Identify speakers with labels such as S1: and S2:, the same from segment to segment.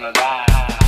S1: gonna die.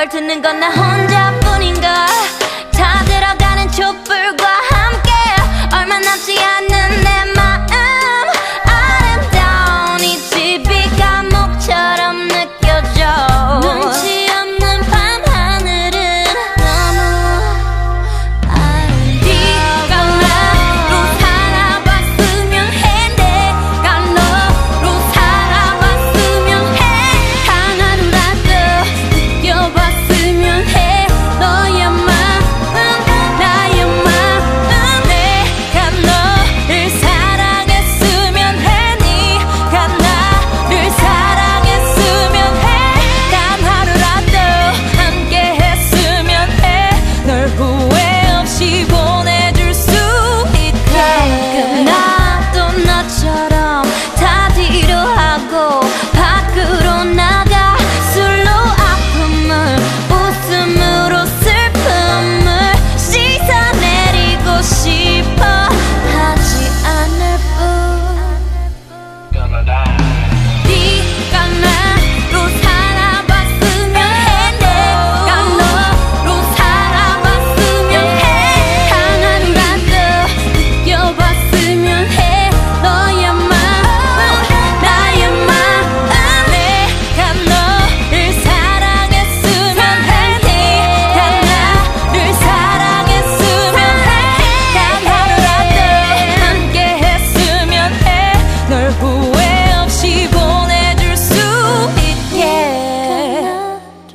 S2: 널 듣는 건 나 혼자뿐인가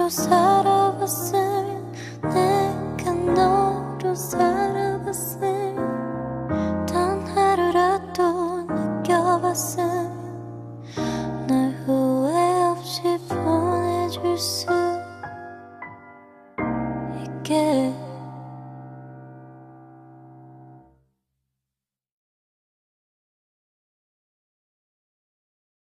S3: 너로 살아봤으면 내가 너로 살아봤으면 단 하루라도 느껴봤으면 널 후회 없이 보내줄 수 있게